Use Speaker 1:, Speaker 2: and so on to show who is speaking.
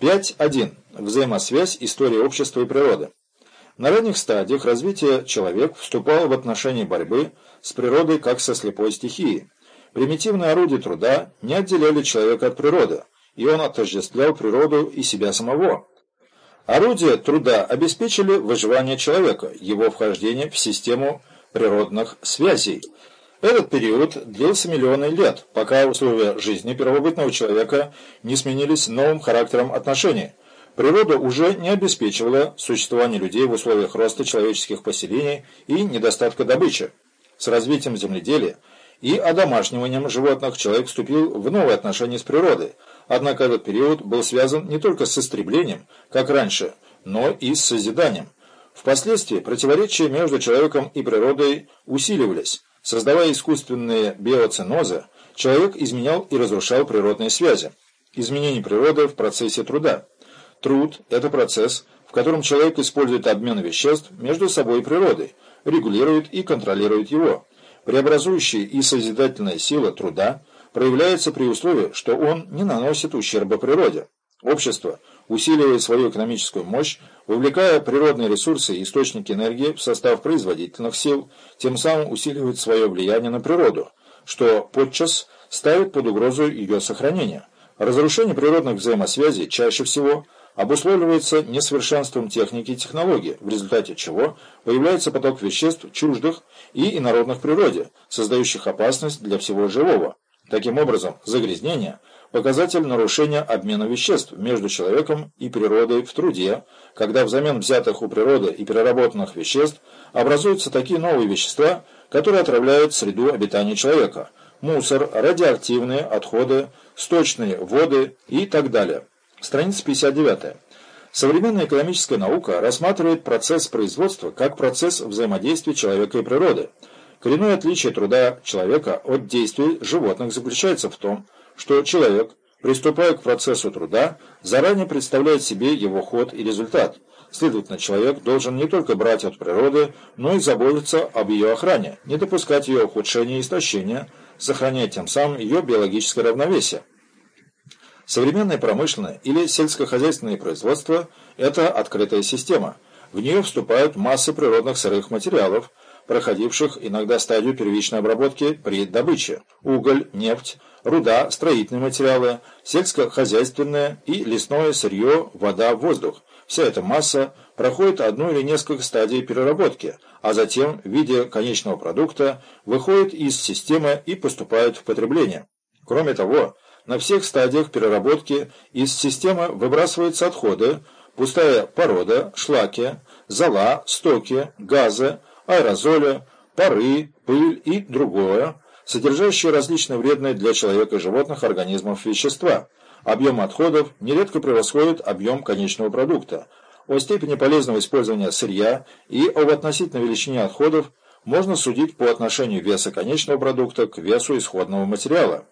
Speaker 1: 5.1. Взаимосвязь истории общества и природы. На ранних стадиях развития человек вступал в отношения борьбы с природой как со слепой стихией. Примитивные орудия труда не отделяли человека от природы, и он отождествлял природу и себя самого. Орудия труда обеспечили выживание человека, его вхождение в систему природных связей. Этот период длился миллионы лет, пока условия жизни первобытного человека не сменились новым характером отношений. Природа уже не обеспечивала существование людей в условиях роста человеческих поселений и недостатка добычи. С развитием земледелия и одомашниванием животных человек вступил в новые отношения с природой, однако этот период был связан не только с истреблением, как раньше, но и с созиданием. Впоследствии противоречия между человеком и природой усиливались. Создавая искусственные биоценозы, человек изменял и разрушал природные связи. Изменение природы в процессе труда. Труд – это процесс, в котором человек использует обмен веществ между собой и природой, регулирует и контролирует его. Преобразующая и созидательная сила труда проявляется при условии, что он не наносит ущерба природе. Общество усиливает свою экономическую мощь, вовлекая природные ресурсы и источники энергии в состав производительных сил, тем самым усиливает свое влияние на природу, что подчас ставит под угрозу ее сохранение. Разрушение природных взаимосвязей чаще всего обусловливается несовершенством техники и технологий, в результате чего появляется поток веществ чуждых и инородных природе, создающих опасность для всего живого. Таким образом, загрязнение – показатель нарушения обмена веществ между человеком и природой в труде, когда взамен взятых у природы и переработанных веществ образуются такие новые вещества, которые отравляют среду обитания человека – мусор, радиоактивные отходы, сточные воды и так далее. Страница 59. Современная экономическая наука рассматривает процесс производства как процесс взаимодействия человека и природы – Коренное отличие труда человека от действий животных заключается в том, человек, приступая к процессу труда, заранее представляет себе его ход и результат. Следовательно, человек должен не только брать от природы, но и заботиться об ее охране, не допускать ее ухудшения и истощения, сохраняя тем самым ее биологическое равновесие. Современное промышленное или сельскохозяйственное производство – это открытая система. В нее вступают массы природных сырых материалов, проходивших иногда стадию первичной обработки при добыче – уголь, нефть, руда, строительные материалы, сельскохозяйственное и лесное сырье, вода, воздух. Вся эта масса проходит одну или несколько стадий переработки, а затем в виде конечного продукта выходит из системы и поступает в потребление. Кроме того, на всех стадиях переработки из системы выбрасываются отходы, пустая порода, шлаки, зола, стоки, газы, аэрозоли, пары, пыль и другое, содержащее различные вредные для человека и животных организмов вещества. Объем отходов нередко превосходит объем конечного продукта. О степени полезного использования сырья и об относительной величине отходов можно судить по отношению веса конечного продукта к весу исходного материала.